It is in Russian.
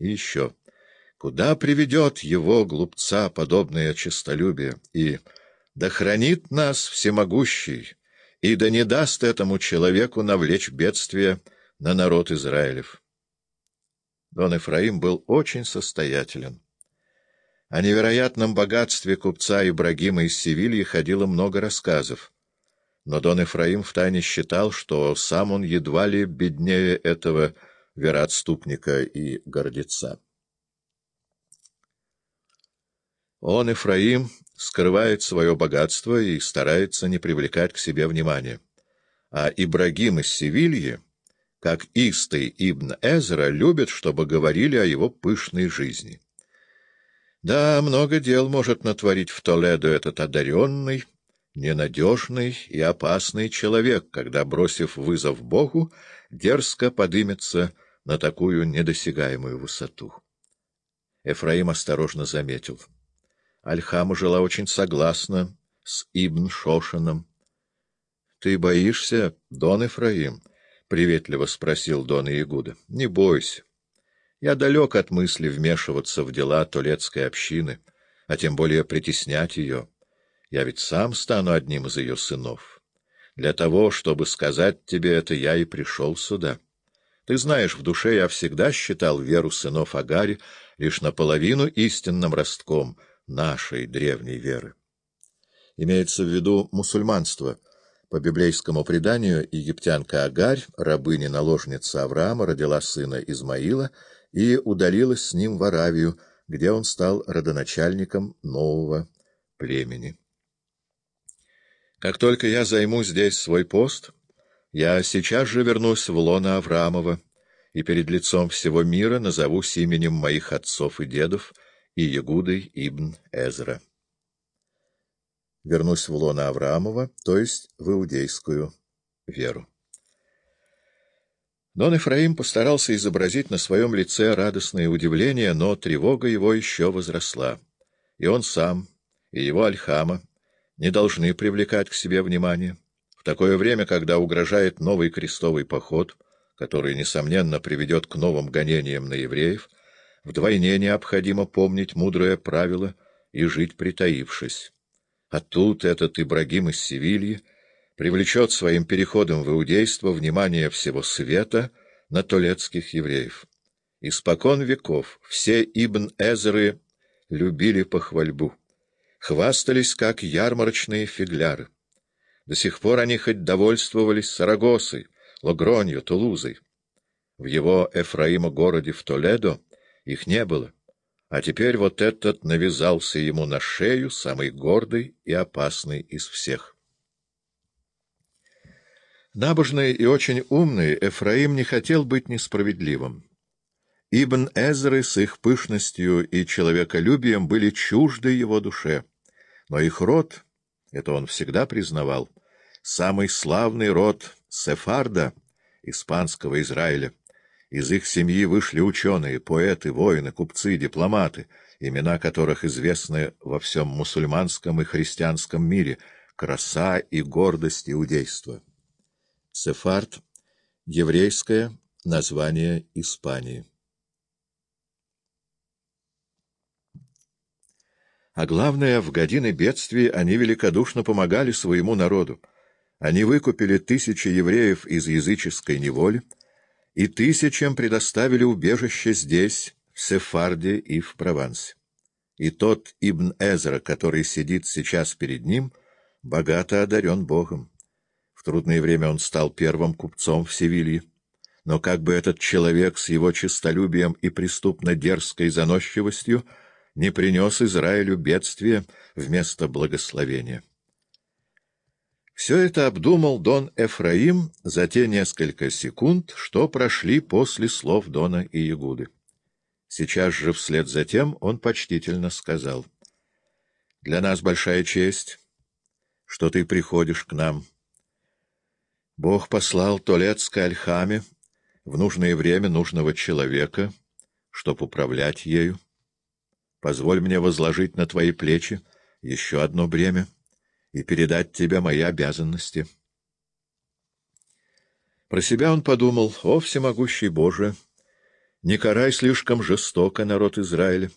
И еще, куда приведет его, глупца, подобное честолюбие, и да хранит нас всемогущий, и да не даст этому человеку навлечь бедствие на народ Израилев. Дон Эфраим был очень состоятелен. О невероятном богатстве купца Ибрагима из Севильи ходило много рассказов, но Дон Эфраим втайне считал, что сам он едва ли беднее этого вероотступника и гордеца. Он, Эфраим, скрывает свое богатство и старается не привлекать к себе внимания. А Ибрагим из Севильи, как Истый Ибн Эзра, любит, чтобы говорили о его пышной жизни. Да, много дел может натворить в Толедо этот одаренный, ненадежный и опасный человек, когда, бросив вызов Богу, дерзко подымется на такую недосягаемую высоту. Эфраим осторожно заметил — Альхама жила очень согласно с Ибн Шошином. — Ты боишься, Дон Ифраим? — приветливо спросил Дон Иегуда. — Не бойся. Я далек от мысли вмешиваться в дела Толецкой общины, а тем более притеснять ее. Я ведь сам стану одним из ее сынов. Для того, чтобы сказать тебе это, я и пришел сюда. Ты знаешь, в душе я всегда считал веру сынов Агари лишь наполовину истинным ростком — нашей древней веры. Имеется в виду мусульманство. По библейскому преданию египтянка Агарь, рабыня-наложница Авраама, родила сына Измаила и удалилась с ним в Аравию, где он стал родоначальником нового племени. Как только я займу здесь свой пост, я сейчас же вернусь в лоно Авраамова и перед лицом всего мира назовусь именем моих отцов и дедов — и Ягудой ибн Эзра. Вернусь в лона Авраамова, то есть в иудейскую веру. Дон Эфраим постарался изобразить на своем лице радостное удивление, но тревога его еще возросла. И он сам, и его Альхама не должны привлекать к себе внимание. В такое время, когда угрожает новый крестовый поход, который, несомненно, приведет к новым гонениям на евреев, Вдвойне необходимо помнить мудрое правило и жить притаившись. А тут этот Ибрагим из Севильи привлечет своим переходом в иудейство внимание всего света на толецких евреев. Испокон веков все Ибн Эзеры любили похвальбу, хвастались, как ярмарочные фигляры. До сих пор они хоть довольствовались Сарагосой, Логронью, Тулузой. В его Эфраима городе в Толедо их не было. А теперь вот этот навязался ему на шею, самый гордый и опасный из всех. Набожный и очень умный Эфраим не хотел быть несправедливым. Ибн Эзры с их пышностью и человеколюбием были чужды его душе, но их род, это он всегда признавал, самый славный род Сефарда, испанского Израиля, из их семьи вышли ученые, поэты, воины, купцы, дипломаты, имена которых известны во всем мусульманском и христианском мире, краса и гордость иудейства. Сефард — еврейское название Испании. А главное, в годины бедствий они великодушно помогали своему народу. Они выкупили тысячи евреев из языческой неволи, и тысячам предоставили убежище здесь, в Сефарде и в Провансе. И тот Ибн Эзра, который сидит сейчас перед ним, богато одарен Богом. В трудное время он стал первым купцом в Севилье. Но как бы этот человек с его честолюбием и преступно-дерзкой заносчивостью не принес Израилю бедствия вместо благословения. Все это обдумал Дон Эфраим за те несколько секунд, что прошли после слов Дона и Ягуды. Сейчас же вслед за тем он почтительно сказал. — Для нас большая честь, что ты приходишь к нам. Бог послал Толецкой Альхаме в нужное время нужного человека, чтоб управлять ею. Позволь мне возложить на твои плечи еще одно бремя — и передать тебе мои обязанности. Про себя он подумал, о, всемогущий Боже, Не карай слишком жестоко народ Израиля,